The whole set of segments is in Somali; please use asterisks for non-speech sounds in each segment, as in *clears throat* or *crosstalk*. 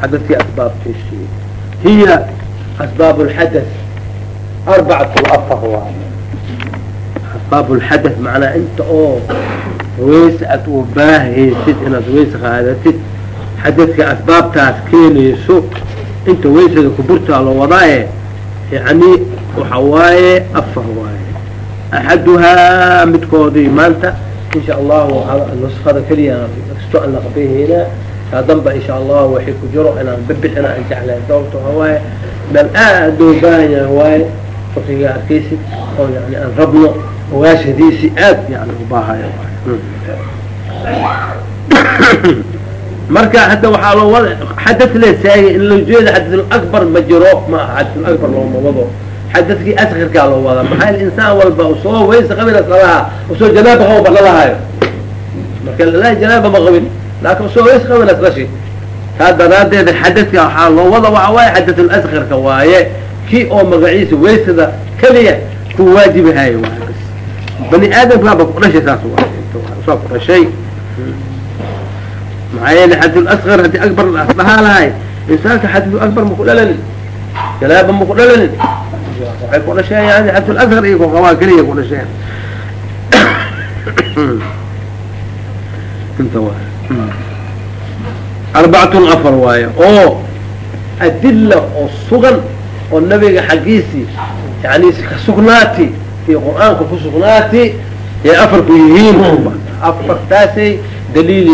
xadadkii asbaabtiisi hiya asbaab اlxadaث arbacat afar waay asbaab اlxadaث macnaa inta oo wayse aad u baahaysid inaad wayse qaadatid xadadka asbaabtaas keenayso inta waysada kuburtaa la wadaaye yani waxa waaye afar waaye axaduhaa midkoodii maanta insha allahu nuskada keliya kasto aan laqabayhayna taa damba insha allahu waxay ku jiro inaan babixina aan jeclahay sababto waxa waaye meel aad loo baahan yahay waaye fakiga arkaysid oo yani aan rabno ogaashadiisi aad yani ubaahayo *coughs* marka hadda waxaa loo wada xadad le saagay in loo jeeda xadadulakbar ma jiro ma aha xadadulakbar looma wado. Xadadkii askarkaa loo wadaa maxaa insaan walba u soo waysa qabinas lalahaa u soo janaaba qabo ba lalahaayo marka lalahay janaaba ma qabin laakin qabinas lashi taa daraadeeda xadadka waxaa loo wada waxa waaye xadadul waaye kii oo magaciisa waysada keliya ku bas bani aadamkaaba kudhashay saas soo kudhashay maxaa yeele xadul asqar haddii akbar dhahaa lahay insaanka xadul akbar maku dhalanin janaaba maku dhalanin waxay ku dhasheen yani xadul asqar iyo kuqabaa keliya ku dhasheen inta waay arbacatun afar waaye oo adila oo sugan oo nabiga xaggiisii yani ka sugnaati iyo qur'aanka ku sugnaati yay afarku yihiin afartaasay daliil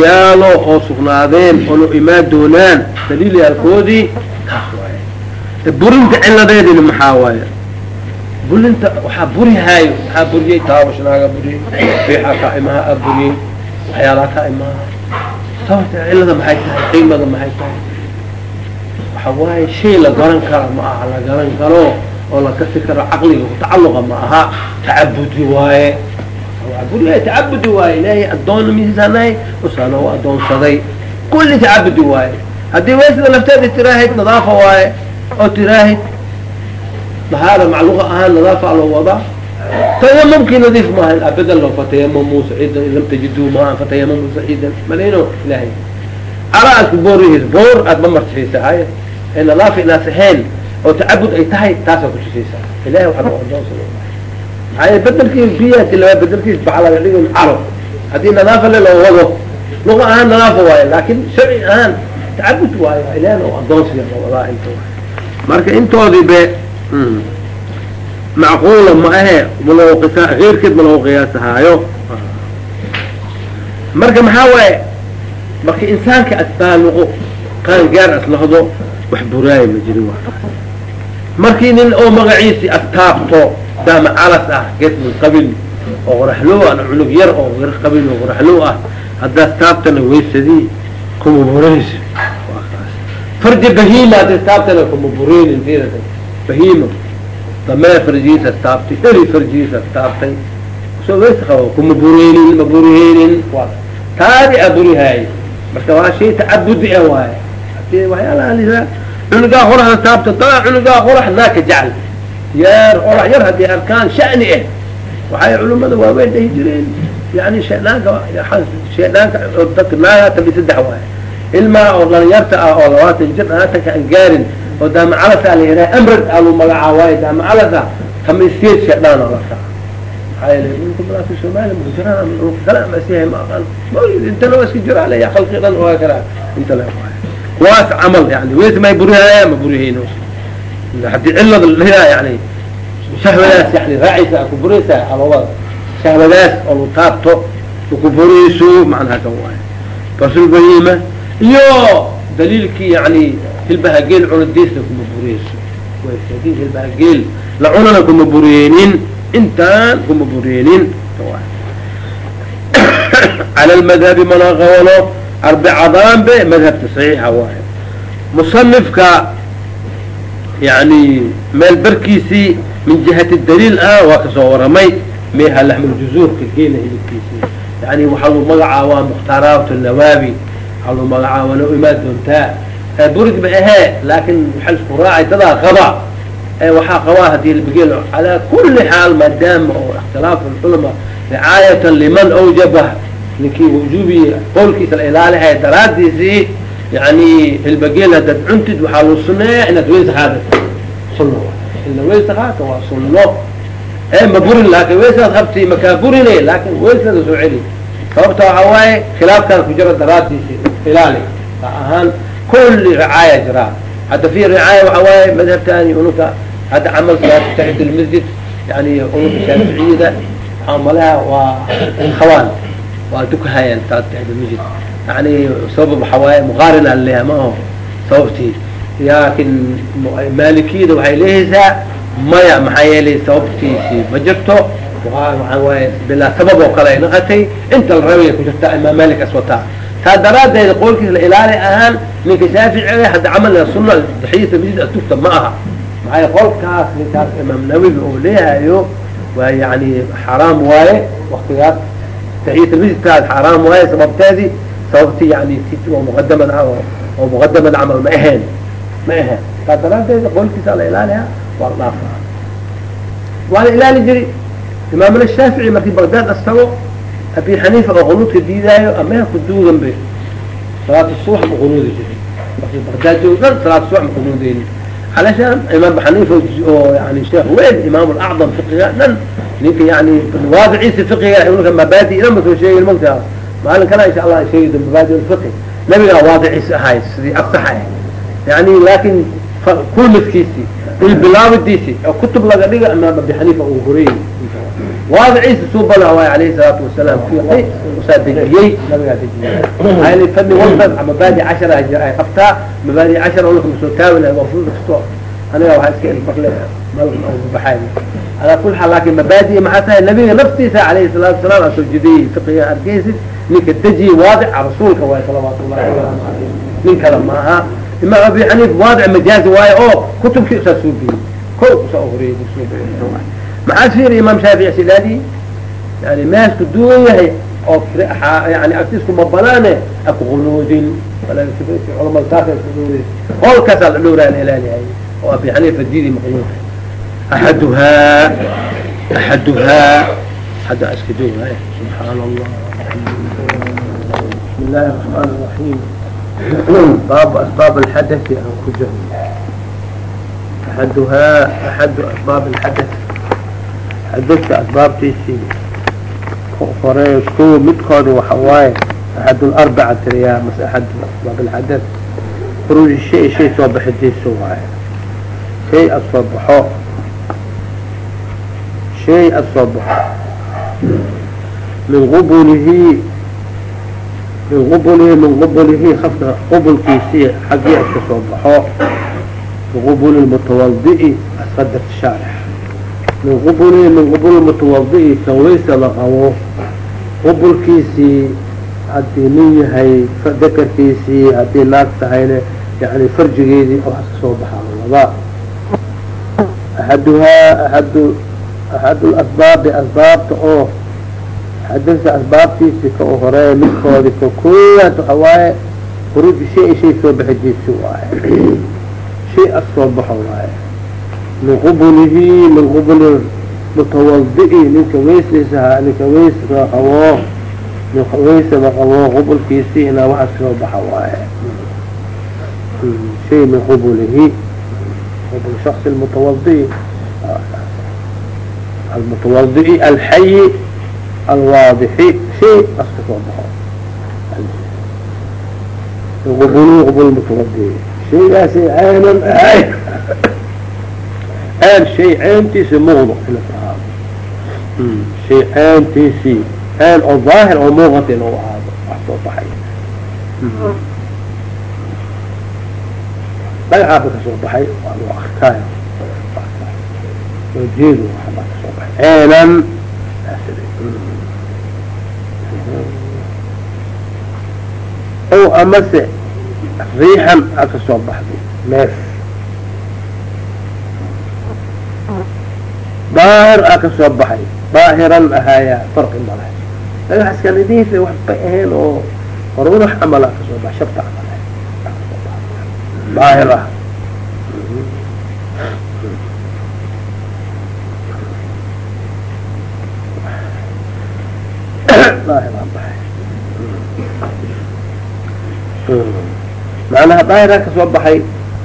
oo sugnaadeen oo imaan doonaan daliil taas waaye burinta ciladeedina maxaa waaye burinta waxaa burihaayo waxaa buriyey taawashnaaga buriyey fiixa kaa imaha a buriyey waxyaalaha kaa imaha sababta cilada maxay tahay? Qiimada maxay tahay? Waxa waaye shay la garan kara ma aha la garan karo oo la kasi karo caqliga kutacaluqa ma aha. Tacabudi waaye. Tacabudi waaye ilaahay addoonna miisaanahay usaana u addoonsaday. Kulli tacabudi waaye. Haddii waysida lafteeda tiraahid nadaafa waaye. Oo tiraahid dahaara macluqa ahaan nadaafa loo wadaa tayamumkii nadiif maaha abadan lo fatayamamu saciidan in lam tajiduu maan fatayamamu saciidan malino ilahay ku boorihiis boor aad ma martixaysa haya? Ee nadaafa inaas ahayn oo tacabud ay tahay taasaa kutusaysaa ilahay addoonsada maxaa bedelkiis biyaasi laba bedelkiis baxa laga dhigi caro. Haddii nadaafa le loo wado luqa ahaan nadaafa waayo laakin sharci ahaan tacabud waayo. Inta waay marka intoodii be macquula ma ahe maloo qisa keyrkeed ma loo qiyaasahaayo marka maxaa waaye marka insaanka asbaaluqo qaan gaar aslahdo wax buraayo ma jirin markii nin oo magaciisi astaabto daama calas ah gesmin qabil oo qoraxlow ah cunug yar oo qabil oo qoraxlow ah haddaas taabtana waysadii kuma burayso fardi bahiima haddaas taabtana kuma bureynin fiirata bahiima damee farjigiisa taabtay eri farjigiisa taabtay. Soo waysa qabo kuma bureynin ma buriheynin taadi a burihaay marka waa shay tacabudi ah waaye. Hadii waxyaalaha cunugaa qoraxda taabta daa cunugaa qorax naaka jecel. Yar qorax yar haddii arkaan shani ah waxay culimada waaweyn dhahi jireen. Yani shaydaanka shaydaanka dadka naagaa tabi saddex waaye. Ilmaa oo dhalinyarta ah oo labaatan jir haatanka aan gaarin oo daamacalasa la yidhaha amrad a lu magacaa waaye daamacalasa tamisteed shaydaan oo la raa maxaa yeele ninka malaaka soomaaliya ma jiraan kale ama siyahay ma aqaan. Intana waa iska jira leya khalqi dhan waa kala inta waaye kuwaas camal yani weys may burihaya ma burihayno haddii cilada layaa yani shahwadaas yani raacaysa ku buraysa alowada shahwadaas oo lu taabto ku burayso macnaha kan waaye. Basulbahiima iyo daliilkii yani hilbaha geel cunadiisna kuma buriyeyso haddii hilbaha geel la cunana kuma buriyeynin intaan kuma buriyeynin cala lmadhabi mana qawalo. Arbicadaan be madhabta saxiixa waaye musanifka yani meel barkiisii min jihati daliil ah waa ka soo waramay. Meha laxmuljuzuurka geela hilibkiisii yani waxaa lu magacaabaa mukhtaaraat nawaabi waxaa lu magacaaba noo imaan doontaa burig ba ahee laakin waxa isku raacay dadaa qaba. Waxaa qabaa haddii labageel calaa kuli xaal maadaama oo ikhtilaaf culama ricaayatan liman awjaba ninkii wujubi qowlkiisa la ilaalihay daraadiisii yani hilbageel haddaad cuntid waxaa loo suneeya inaad weysa qaadato suno ila weysa qaata waa suno ee ma burin laakin weysaad qabti makaa burine laakin weysada soo celi. Sababta waxaa waaye khilaafkan ku jira daraadiisi ilaali. Ahaan kulli ricaaya jiraa hadda fi ricaaya waxa waaye madhabtani unuka hadda camal taxit lmasjid yani unuka shaaficiyada waxaa malaha waa khawaan waa dukahayaan taas taxit lmasjid yani sabab waxa waaye muqaarin aan leeyahay ma aho sababtii laakin maalikiyada waxay leehaysaa maya maxaa yeelay sababtiisi ma jirto waxaa waaye bilaa sabab oo kale ay naqatay inta la rabay ku jirtaa imaam malik as taa daraadeed qolkiis la ilaali ahaan ninka shaaficiga hadda camal suna taxiyata masjid atugta ma aha. Maxaa qolkaas ninkaas imaam nawowi oo leeyahayo waa yani xaraam waaye waktigaas taxiyata masjidkaas xaraam waaye sababteedii sababti yani oo muqadamad oo muqadamad camal ma ahayn ma ahayn taa daraadeed qolkiisa la ilaaliha waa la dhaafa waa la ilaali jiri. Imaamna shaafici markii bagdad astago abi xaniifa oo qunuudka diidaayo ameha kuduudan bay salaat subax ma qunuudi jiri markii bagdaad joogo dhan salaat subax ma qunuudeyni علشان imaam xaniifa oo yani sheekh weyn imaam acdam fiqiga dhan ninka yani waadiciisa fiqiga nka mabaadi ilama soo sheegin magtaa maalin kana insha allah sheegi do mabaadi fiqi nabigaa waadiciis ahay sidii afsaxa yani laakin kulmadkiisi ilbilaabidiisi oo kutub laga dhiga imaam abi xaniifa uu horeeyey waadiciisa suubana waay alayhi salaatu wasalaam fiqi usaa dejiyey. Nabigaa fani walba mabaadi cashara ay qabtaa mabaadi cashara ulka masoo taawila waa fudud kasto aniga waxaa iska ilmarle baxay. Alaa kul xaal laakin mabaadi maxaa tahay nabiga naftiisa alayhi salaatu wasalaam aa soo jediyey fiqiga arkeysid ninka dejiye waadica rasuulka waay salawaatu llahi wasalaamu alayh nin kale ma aha imaam abi xaniif waadic majaazi waayo oo kutubkii usaa soo biyey ko usaa horeeyey maxaa fiiri imaam shaafici silaadi yani meesku duwan yahay oo yani agtiskuma banaane aku qunuudin. Culamada saasa kunuudin qolkaasaa la dhowraa la ilaalihay oo abi xaniifa diidi maqnuud axaduhaa axaduhaa hadda iska joogay subxaan allah bismi illaahi raxmaan raxiim baab asbaab alxadai aan ku jirno axaduhaa axadu asbaab alxadath xadadka asbaabtiisii hore kuwa midkooda waxa waaye axad larbaca tiriyaa mase axad asbaab alxadath khuruuji shay shay soo bixidiisa waaye. Shay ad soo baxo. Shay ad soo baxo. Min qubulihi min qubulihi min qubulihi afka qubulkiisii xaggii aska soo baxo biqubuli mutawadi'i asqadar shaarix min qubulihi min qubuli mutawadi'i kan la qabo qubulkiisii haddii nin yahay dakarkiisii haddii naag tahayna yani farjigeedii oo soo baxaa laba axaduhaa aadu axad lasbaabi asbaabta oo xadasa asbaabtiisi ka horreeya midkoodi ka koowaad waxa waaye khuruuji shay shay soo bixidiisi waaye. *clears throat* Shay as soo baxo waaye. Min qubulihi min qubuli mutawadi'i ninka weysiisa ninka weyska qabo ninka weysada qabo qubulkiisi inaa waxas soo baxa waaye. Shay min qubulihi qubul shaksi mutawadi'i alwaadixi shay aska soo baxo qubulu qubul ahay ceen shay ceyntiisi muuqdo shay ceyntiisii ceen oo daahir oo muuqata inuu ahaado wax soo baxay dhagaxaasa ka baxay waa jeedu waxbaa ka baxay ceenan ow amase riixan a ka soo baxday neef baahir a ka soo baxay. Baahiran ahaayaa farqi ma lahay. Dhagax iska ahayn oo hormar wax ka soo baxay shabta camal daahir ah. *coughs*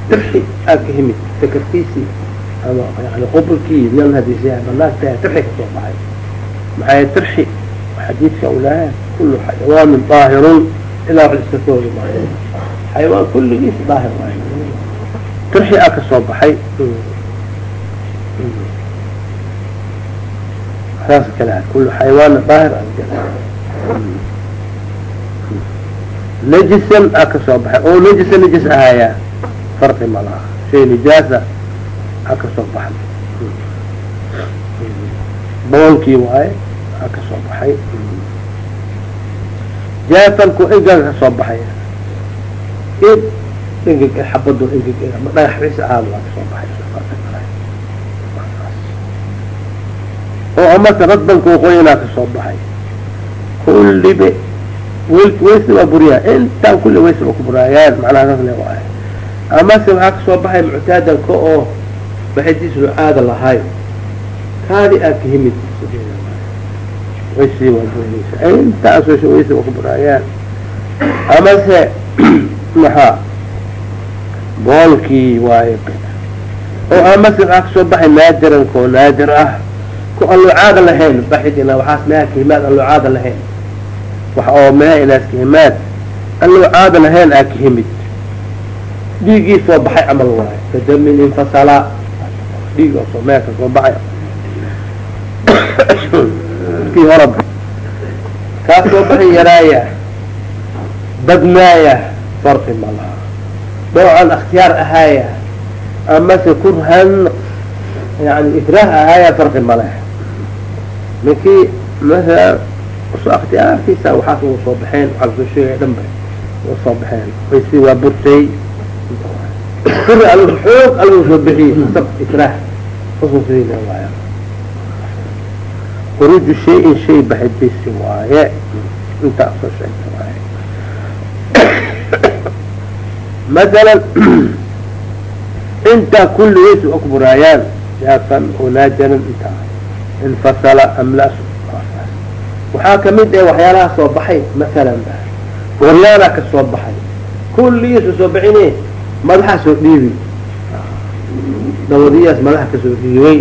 tirxi aa ka himid sakarkiisii ama yani qubrkii meel hadiisi banaagtahay tirxi ka soo baxay. Maxaa tirxi xadiidka ulaaha kulu xayawaanin daahirun ilaa wax xayawaan kulligiis daahir waayo tirxi aa ka soo baxay saas kale kulu xayawaana daahir najisan aa ka soo baxay oo najisa najis ahaayaa farqi ma laha shay nijaasa aa ka soo baxay boolkii waaye aa ka soo baxay jaafanku engaga ka soo baxaya id engeg xabadu engeg dhagax ris ahaad waa ka soo baxay oo amase radbanku qoyanaa ka soo baxay. Kullibe weysi waa buriyaa. Intaan kulli weysi waa ku buraayaan macnaha saas le waaye. Amase waxaa ka soo baxay muctaadanka oo baxidiisnu aada lahay. Kaadi aa ka himid. Weysi waa buriyeysa intaasoo weysi waa ku buraayaan amase *clears throat* maxaa? Boolkii waaye. Oo amase waxaa ka soo baxay naadiranka oo naadir ah ku aan loo caada lahayn baxid ina waxaas meha kahimaad aan loo caada lahayn. Wax oo meha inaas kahimaad aan loo caada lahayn aa ka himid. Dhiiggii baxay camal waayo kadamin infasala dhiig oo soo baxay. Kii horaba kaas soo baxay yaraaya badnaaya farqi ma laha. Dhoocan akhtiyaar ahaaya amase kurhan yani ikraah ahaaya farqi ma leh ninkii maala akhtiyaarkiisa waxaas ugu soo baxeen waxaa la soo sheegaya dhan ba ugu soo baxeen. Waysi waa burtay xoog algu soo bixiyey. Sab ikraah. Ususiina waaya khuruuju shayin shay baxidisi waaye. Intaa soo sheegta waaye. Masalan *clears throat* intaa kulli waysi akburaayaan yaafan oo naajaran intaa infasala amlas waxaa ka mid ah waxyaalaha soo baxay masalan waryaana ka soo baxay kulligiisu soo bixine madaxa soo dhiibi dawadiyaas madaxa ka soo dhiibay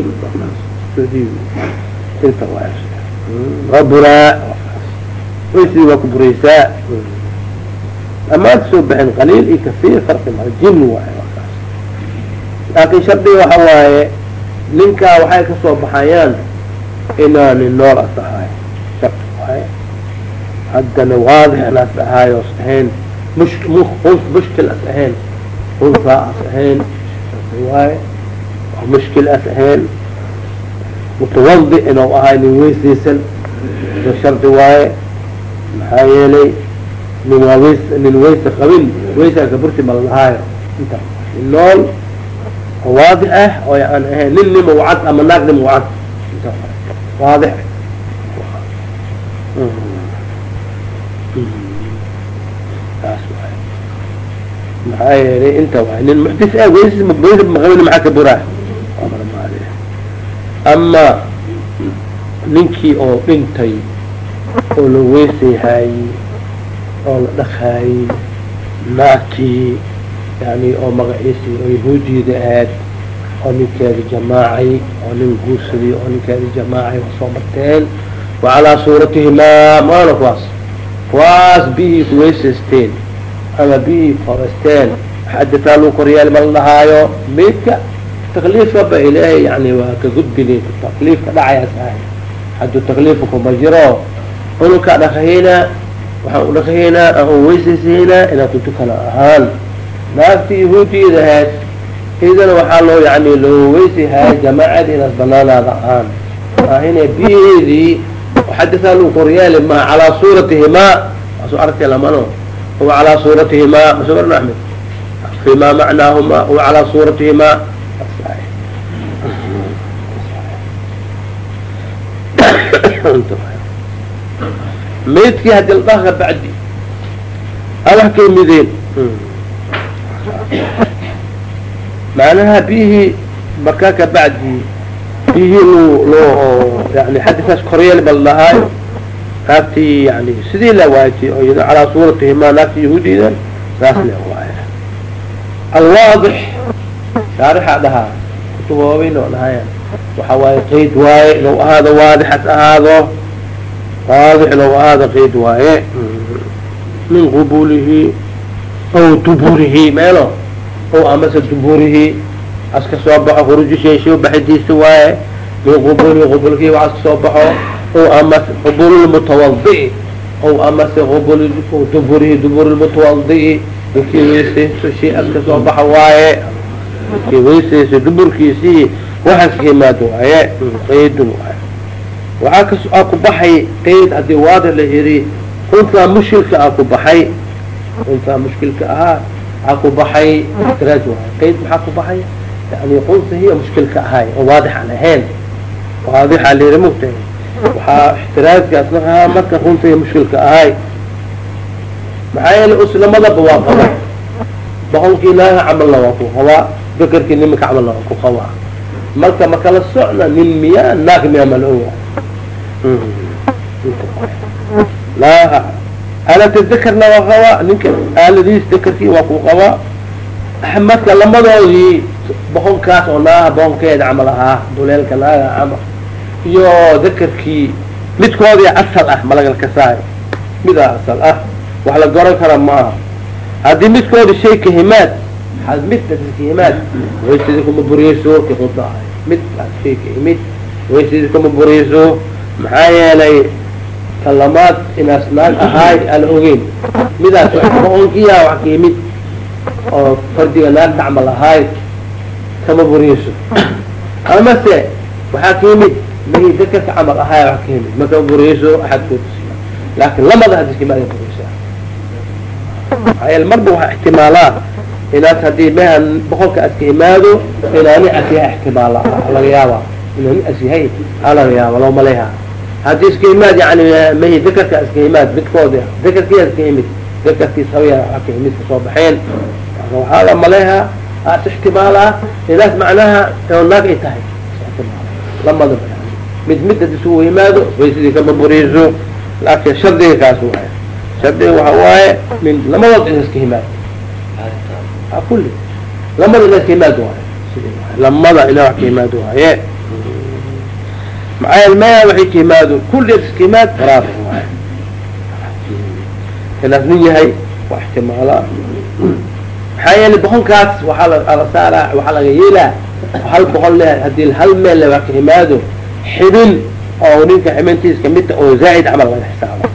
soo dhiibi inta waa buraa waa ku buraysaa amaanta soo baxin qaliil iyo kasiir farqi mala jin waaye wakaas laakin shardiga waxa waaye ninkaa waxay ka soo baxayaan inaani nool as ahaay shardi waaye haddana waadix inaas ahaay os ahayn mush mushkil as ahayn unsaa as ahayn mushkil as ahayn mutawadi inuu ahay nin weysaysan so shardi waaye maxaa yeelay nin waa weys nin weysa qabin weysaaka burti ma lalahaayo inta nin nool oo waadix ah oo aan ahayn nin nima ama naag nima wacad inta waay maxaa yeelay inta waay nin muxdis ah weys weysa maqabin maxaa ka buraa ama ninkii oo dhintay oo la weysayhaayey oo la dhaqaayey naagtii yani oo magaciisii oo yahuudiyada aad oo ninkeeda jamaacay oo nin guursaday oo ninkeeda jamaacay waa soo marteen. Wa calaa suuratihimaa maana kuwaas kuwaas biyihii kuweysaysteen ama biyihii koresteen xadataa lagu koryaali ma la dhahaayo meydka takliifka ba ilaahay yani waa ka gudbini takliifka dhacayaas ahay hadduu takliifka kuma jiro ununkaa dhaqahaynaa waxaan u dhaqahaynaa aan u weysaysaynaa inaan kutukana ahaan. Naagtii yahuudiyada ahayd idana waxaa loo yani loo weysayhay jamaacadii inaas banaanaada ahaan. Ahina biyaheedii xadataa lagu koryaali maha calaa suuratihimaa waasu aragtay lamano huwa calaa suuratihimaa marna axmed? Fima macnaahuma huwa calaa suuratihimaa maydkii haddii la dhaha bacdi alax ka mideen macnaha biyihii markaa ka bacdi biyihii loo loo yani xadisaas koryeel ba la dhahaayo naagtii yani sidii la waajiyay oo iyado calaa suuratihimaa naagtii yahuudidan saas le waaya alwaadix shaarixa dhahaa kutuba waaweyn oo dhahaya waxa waaye qayd waaye inuu ahaado waadixas ahaado waadix inuu ahaado qayd waaye min qubulihi aw duburihi meelo o amase duburihi aska soo baxo khurujisheesho baxidiisa waaye min qubulihi qubulkii aska soo baxo o amase qubulilmutawadi o amase qubul duburihi duburilmutawadi ninkii weysaysto aska soo baxa waaye ninkii weysaysto duburkiisii waxaas ka waaye qaydun waaye. Waxaa kas aa ku baxay qayd haddii waadix la yidhi untaa mushkilka aa ku baxay untaa mushkilka ahaa waxaa ku baxay? Waaye qayd maxaa ku baxay? Yani qunta hiya mushkilka ahay oo waadix aan ahayn. Waadixa la yidhi mugtahay waxaa ixtiraajkaasna ahaa marka runta hiya mushkilka ahay. Maxaa yeelay uslamadaba waa qaba. Boqolkii naaga camalna waa ku qabaa bekerkii nimanka camalna waa ku qabaa marka ma kala socna nin miyaa naag miyaa ma la oga laa aalata dekerna waa qabaa ninka aaladiis dekerkii waa ku qabaa marka lamadoodii boqonkaas oo naaga boqonkeeda camal ahaa duleelka naaga camal iyo dekerkii midkoodii asal ah malagal kasaayo midaa asal ah wax la goran kara maaha haddii midkooda shay kahimaad midka kahimaad waysidii kuma buriyeyso kiqunta ahay midkaas shay kahimid waysidii kuma buriyeyso maxaa yeelay kalamaad inaas naag ahaay aan ogeyn midaas boqonkiya wax kahimid oo fardiga naag tacmal ahaay kama buriyeyso amase waxaa kahimid mahi dakarka camal ahaay wax kahimid ma kama buriyeyso axadkood laakin lamada hadis kimaada buriyeysa maxaa marba waxaa ixtimaalaa. Inaas haddii mehan boqolka aska imaado inaani asyaha ixtimaala laga yaaba inaani asyahay a laga yaaba loo maleha haddii iska imaad yani mahi dekerka iska imaad midkood dekerkii iska imid dekerkiis hawya ka imid ka soo baxeen. Waxaa la maleha as ixtimaalaa inaas macnaha naag ay tahay. Lamadaba mid mid haddii isugu yimaado way sidii kama buriiso laakin shardiga kaas waay shardiga waxa waaye min lamadood in iska himaado kulli. Lamada ina iska himaado waaye. Lamada ina wax ka himaado waaye maxaa yeele maya waxay ka himaado kulli iska himaad raafix waaye inaas nin yahay waa ixtimaalaa maxaa yeele boqolkaas waxaa la saara waxaa laga yeelaa hal boqol le haddii hal meel wax ka himaado xibin oo ninka xibintiis kamidta oo zaa'id camal laga xisaabo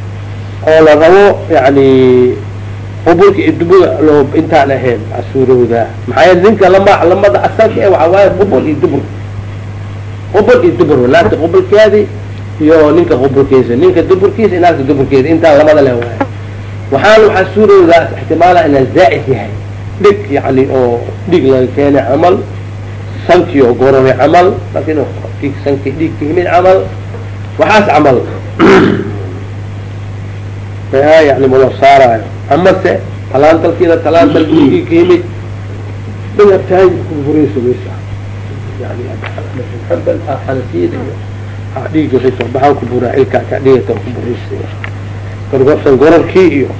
oo la rabo yani qubulka iyo dubuga loo intaan ahayn casuurowda maxaa yeele ninka lama lamada asalka e waxaa waaye qubul iyo dubur qubul iyo dubur naagta qubulkeedi iyo ninka qubulkiisa ninka duburkiisa iyo duburkeeda intaan lamada le waaye waxaana waxaa ixtimaala inaa zaa'id yahay. Dhig yani oo dhig laga keenay camal. Sanki oo gorore camal. Laakin sanki dhig ka yimid camal. Waxaas camal. *clears throat* Yani malo amase talaantalkiida talaantal dhigi ka yimid dhigabtahay kubureyso meesha. Yani xambal xanasiyada iyo dhiiga soo baxaan kuburaa ilkaa ka dhigata kubureysa gorgorsan gorarkii iyo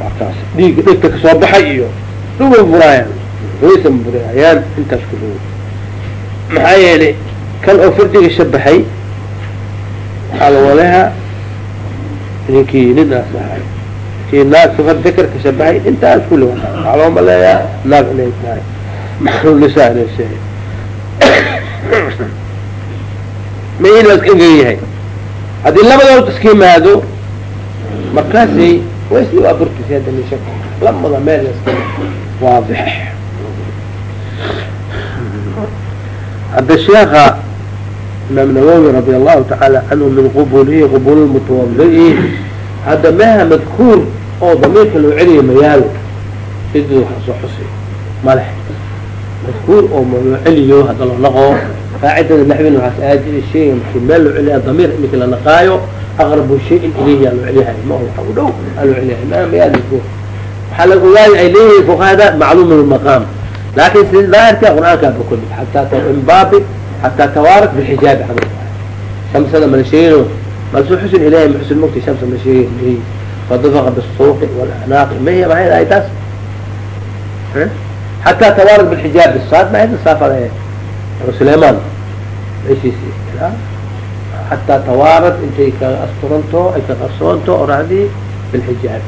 wakaas dhiiga dhigta ka soo baxay iyo dhuwa buraayaan waysa buraayaan intaas ku dhow maxaa yeelay kan oo fardiga shabaxay waxaa la waleha ninkii ninaas ahay kii naag safar dakarka shabaxay intaas kulli waxaa loo maleeyaa naag inay tahay maxruulisa inay sheegay ma in la iska engegan yahay haddii labadood iska yimaado markaasay waysli waa burkisi hadda ni shak lamada meel iska waadix. Hadda sheeka imaam nawowi radi allahu tacaala canhu min qubulihi qubul mutawadi'i hadda meha madkuur oo damiirka loo celiya mayaalo sidii waxa soo madkuur oo loo celiyo hadda loo naqo qaacidada naxwin waxaa aajiri shaygan markii meel loo celiya damiir imika la naqaayo aqrabu shayin ilayhi aa loo celiyahay ma waa u dhow aa loo celiyahay mamayad waxaa laga ogaaya ay leeyihiin fuqahada macluum lmaqaam laakin si daahirka qur'aankaaba ku mid xataa imbaabi xataa tawaarak bilxijaabi xaga shamsada mala sheegino balsu xusun ilahay muxusun mugti shamsa mala sheegin fadafaqa bisuuqi walanaaqi mahiya maxay dahay taas xataa tawaarak bilxijaabi saad maxay saafada sulaymaan توارد بالحجاب الصاد ما هي الصافة أبو سليمان ايش حتى توارد انت كأسطرنتو اي كأسطرنتو أرادي بالحجاب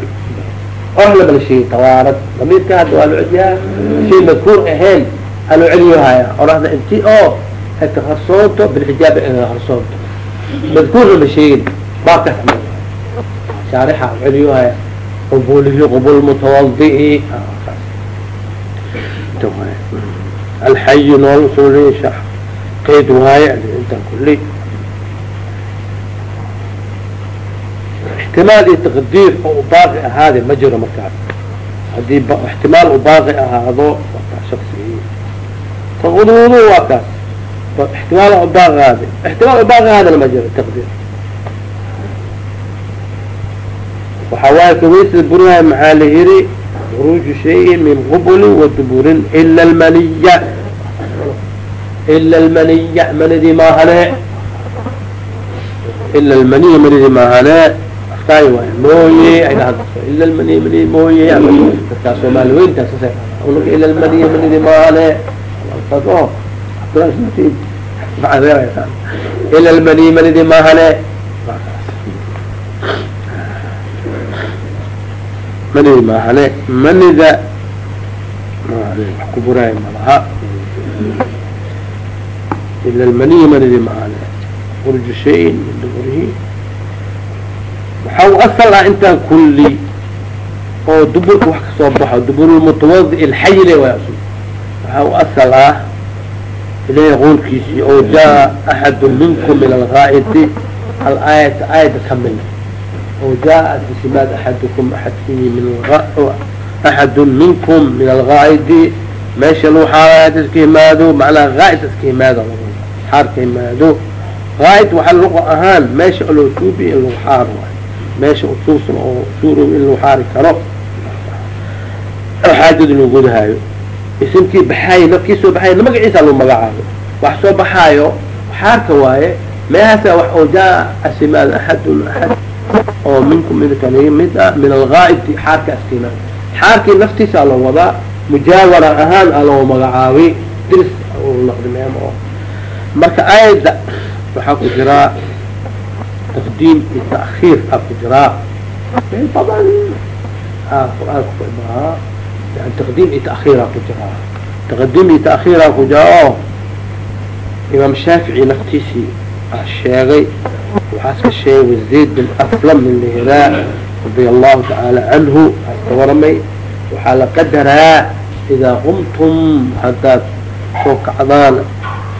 أهلا بالشيء توارد ضمير كاد والعديا شيء مذكور اهين قالوا عليها أرادنا انت او هيك خرصونتو بالحجاب انا خرصونتو مذكور بالشيء باقي شارحة عليها قبوله قبول المتوضئ الحي نول سوري شح قيد وهاي qayd waaye intan kuley ixtimaal iyo taqdiir oo u baaqi ahaade ma jiro markaas haddii ixtimaal u baaqi ahaado wakaa shaksigiy taqduudu waa kaas ixtimaal u baaqi ahaade ixtimaal u baaqi ahaadana ma jiro taqdiir waxaa waaye kawaysada buraha maxaa la yiri? Khuruuju shayin min qubulin wa duburin ila almaniya ila almaniya manidii maahane ila almaniya manidii maahane afkaay waay mooye ay dhahan karto ila almaniya manidii mooye dadkaa soomaali weyntaas unaga ila almaniya manidii maahane alfad ila almaniya manidii maahane manidii maahane manida kuburaay malaha ila maniyi manidi maaan urj shayin min duburihi waxa u asal ah intaan kulli oo duburka wax ka soo baxo duburulmutawadi ilxayile waasu waxa u asal ah ilahay qoolkiisii oo jaa axadu minkum min algaa'iti alaayat aayada ka mid oo jaa bisimaad axadukum axadkii min axadu minkum min algaa'idi meesha lagu xaalaaya dadka yimaado macnaha gaa'id dadka yimaado xaarka yimaado qaa'id waxa luqa ahaan meesha aloo tuubi in lagu xaaro meesha usuusan oo suurow in lagu xaari karo. Oo xaajada isimkii baxaayna kii soo baxaayna magaciisa lagu magacaabo. Wax soo baxaayo xaarka waaye meehaasa wax oo jaa asimaad axadun axad oo minkum idinka mid ah min alghaa'ibti xaarka askina xaarkii naftiisa loo wadaa mujaawara ahaan a loo magacaabay. Diris naqdi oo marka aayadda waxaa ku jiraa taqdiim iyo ta'khiir aa ku jiraa badan qur'aanka yani taqdiim iyo ta'khiiraa ku jiraa taqdiim iyo ta'khiiraa ku jiraa oo imaam shaafici naftiisii aa sheegay. Waxaas ka sheegay zayd bin aslam min lihraa radia allahu tacaala canhu ka waramay. Waxaa la qadaraa idaa qumtum haddaad soo kacdaan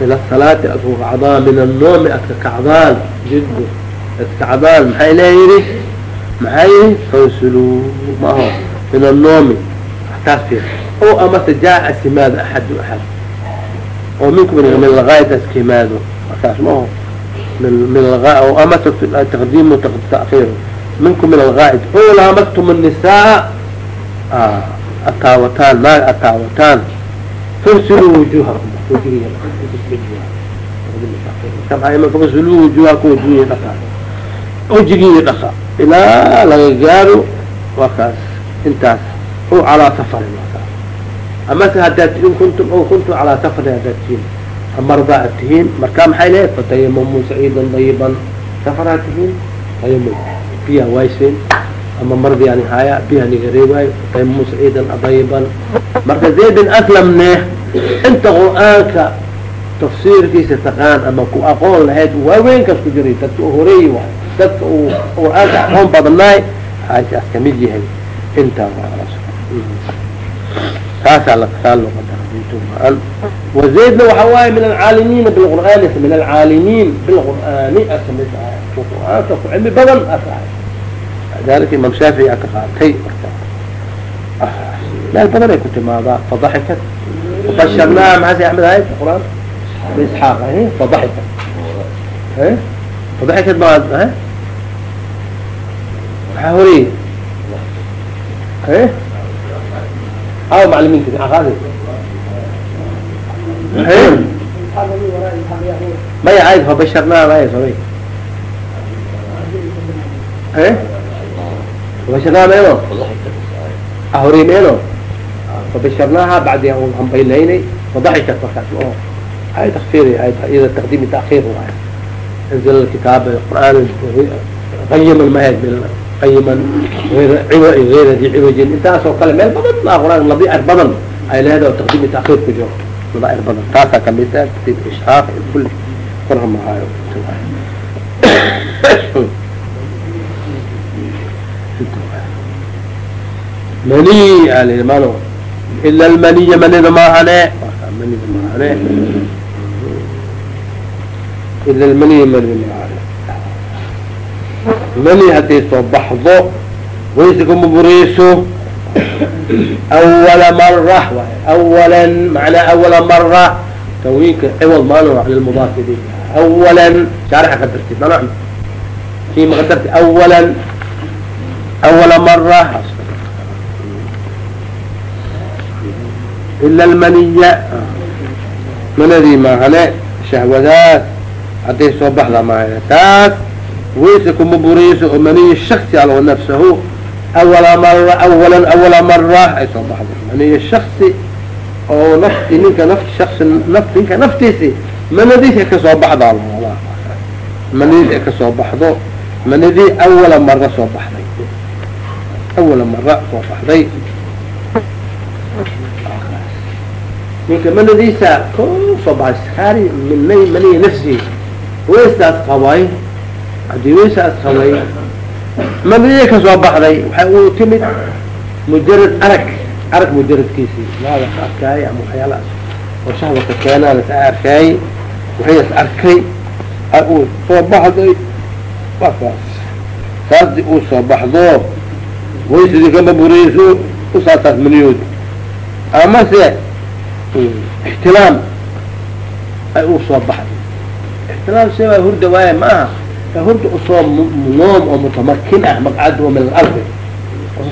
ila salaati aad ku kacdaan min annoomi aad ka kacdaan jiddu aad kacdaan maxay leeyihi maxay yihi fansuluu maaho min annoomi taas fiir o amase jaa simaado axadu axad oo minkum min lagaayadaas ka yimaado markaas maaho من الغاء أو أما تقديم وتأخير منكم من الغائد أو لامستم النساء آه التاوتان ما fasluu wujuhakum fasluu wujuhakum wajigiiyo dhaqa wajigiiyo dhaqa ilaa laga gaaro wakaas intaas o calaa safarin wakaas amase haddaad in kuntum o kuntum calaa safarin haddaad tihiin amarda ad tihiin marka maxay lehed fatayamamu saciidan dayiban safar ad tihiin tayamum biyaa waayseen ama mardii ani haya biha niga reebaayo taymus ciidan adayiban marka zaydin aslamne inta qur'aanka tafsiirkiisa taqaan ama ku aqoon lahayd waaweyn kaas ku jiray dadka u horeeyey waay dadka uu qur'aanka aqoon badnaay xaasaas ka mid yahay intaa saasaa saa loo qadara wa zaydna waxa waaye min alcaalimiina bilqur'aani min alcaalimiin bilqur'aani asamid ahay qur'aanka ku cilmi badan as ahay dalika imaam shaafici aa ka qaatay marka meel badan ay ku timaadaa fadaxikat basharnaa maxaase axmed ahay qur'aan isxaaq fadaxikat fadaxikat ma maxaa horey aw macalimiinka maxaa qaadi maya ayd fabasharnaa maya soray fabasharnaa meeno ahori meeno fabasharnaaha bacdi hambaylaynay fadaxikat markaas oo ay takfir iyada taqdiimi taakhiir waay anzala kitaaba qur'aan qayiman mahad qayiman gayra di ciwajin. Intaas oo kale meel badan aa quraan nadiir badan ay leedahay oo taqdiimi taakhiir ku jiro. Nadaa'ir badan. Taasaa ka mid ah katiib ishraaq kulli. Korha mani almano ila lmaniya manida maahane manida maahane ila lmaniya manida maahane mani hadday soo baxdo wayse kuma bureyso awala mara awala macnaa awala mara tanwiinka ciwad maano an lmudaaf ilayh awala shaarixa qadartid mana kii ma qadarti awala awala mara ila almaniya manadii maahane shahwadaas hadday soo baxda maahane taas wayse kuma bureyso oo maniya shaksi alo nafsahu awala mara awalan awala mara ay soo baxdo maniya shaksi oo nafti ninka nafti shasi naf ninka naftiisi manadiis ka soo baxda manadiis ay ka soo baxdo manadii awala mara soo baxday awala mara soo baxday ninka manadiisa ko soo baxay saari minay maniya nafsi. Waystaas qabay haddii waysaas qabay manadiya ka soo baxday. Waxay u timid mujarad arag arag mujaradkiisii maada ka arkaayay ama waxyaalahaas oo shahbaka keenaa las arkaayay waxayas arkay uu soo baxday waa kaas saasdi uu soo baxdo waysidii kama bureyso usaasaas maniyood amase ixtilaam ay uu soo baxday ixtilaam se waa hurda waaye ma aha hurda u soo noom oo mutamakin ah maqcadhu min alardi.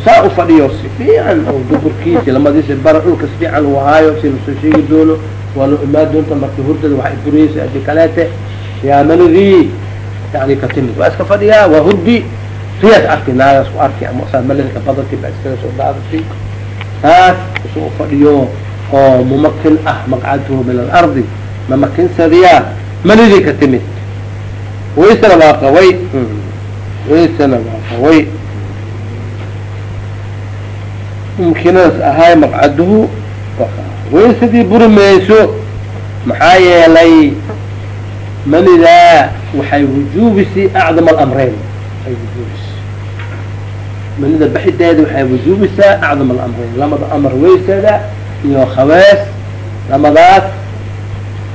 Saa ufadhiyo si fiican oo duburkiisi lamadiisi bara dhulka si fiican uu haayo si la soo sheegi doono waa loo imaan doonta marka hurdada waxay bureysa adi kaleete yaa manadii yani ka timid. Waa iska fadhiyaa waa hurdi. Siyaas arki naagaas ku arki ama saa maladka badanki ba iskaga soo daadati taas isuu fadhiyo oo mumakin ah maqcadhu min alardi mamakinsadiyaa manadii ka timid. Waysana waa qaway. Waysana waa qaway. Mumkinadaas ahaay maqcaduhu waysadii buri mayso maxaa yeelay manidaa waxay wujuubisi acdam alamreyn manida baxideeda waxay wujuubisaa acdam alamreyn lamada amar waysada iyo khawees lamadaas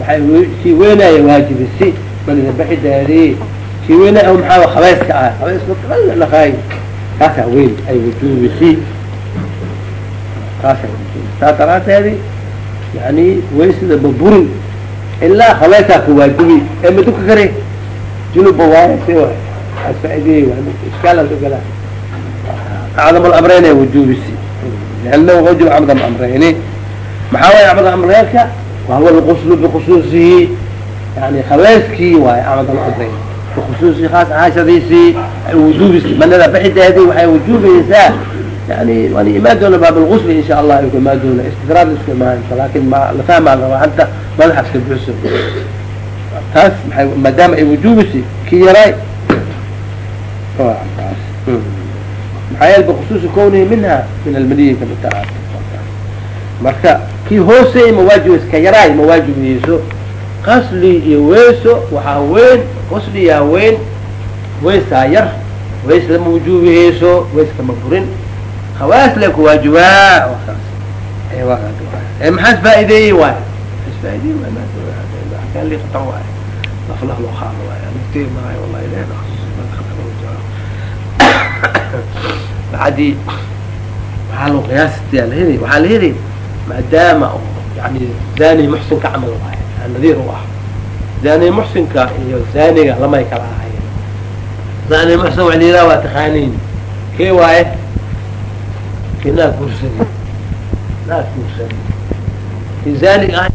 waxay kii weynaya waajibisi manida baxideedii kii weynaya maxaa khabeeska ah khabeeska dhaqaay kaasaa weyn ay wujuubisi kaasa saa daraateedi yani waysida baburin ilaa khabeesaa ka waajibi ee maduka kare junuba waay. Asfaidiyey iskaalan ogala acdam alamreyn ee wujuubisi liannahu wajib acdam amreyni maxaa waye acdam amreynka wahuwa lquslu bikhusuusihi yani khabeeskii waaye acdam amreyn bikhusuusihi khaas ahaashadiisii wujuubisi manada baxideedii waxay wujuubaysaa yani waan imaan doona baab lgusl in sha allah ku imaan doona istidraad isku imaan. Lakin ma la fahmaa rabaa hadda madaxa iska buxso taas maay maadaama ay wujuubisi ki yaraay taas. Maxaa yeele bikhusuusi kownihi minha min almaniyi ka mid taha marka kii hooseey mawaajibs ka yaraay mawaajibihiiso qasli iyo weeso waxaa weyn qasli yaa weyn. Weysaa yar weysada ma wujuubiheyso weyska ma burin. Hawaas le ku waajibaa. Waay maxaas faa'ideeyey waay khatar waay laflah loo qaado waay anigtay maayo wallahi leen bacdii waxaa loo qiyaastia la heli waxaa la heli maadaama yani zani muxsinka camal waay nadiir u ah zani muxsinka iyo zaniga lamay kala ahayen zani muxsin waa liraa waa taqaaniin kee waaye? Ki naag guursadi naag guursadi ki zanig ah